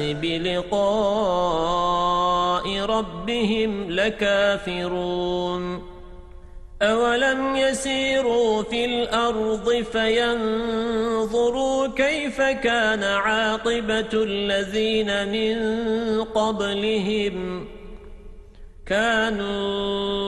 بِلِقَاءِ رَبِّهِمْ لَكَافِرُونَ. أَوَلَمْ يَسِيرُوا فِي الْأَرْضِ فَيَنْظُرُوا كَيْفَ كَانَ عَاقِبَةُ الَّذِينَ مِنْ قَبْلِهِمْ؟ كانوا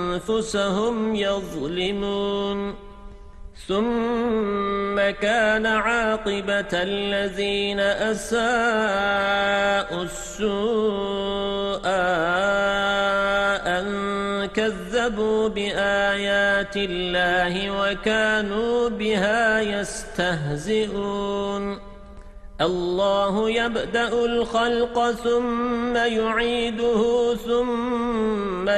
يظلمون. ثم كان عاقبة الذين أساءوا السوء أن كذبوا بآيات الله وكانوا بها يستهزئون. الله يبدأ الخلق ثم يعيده ثم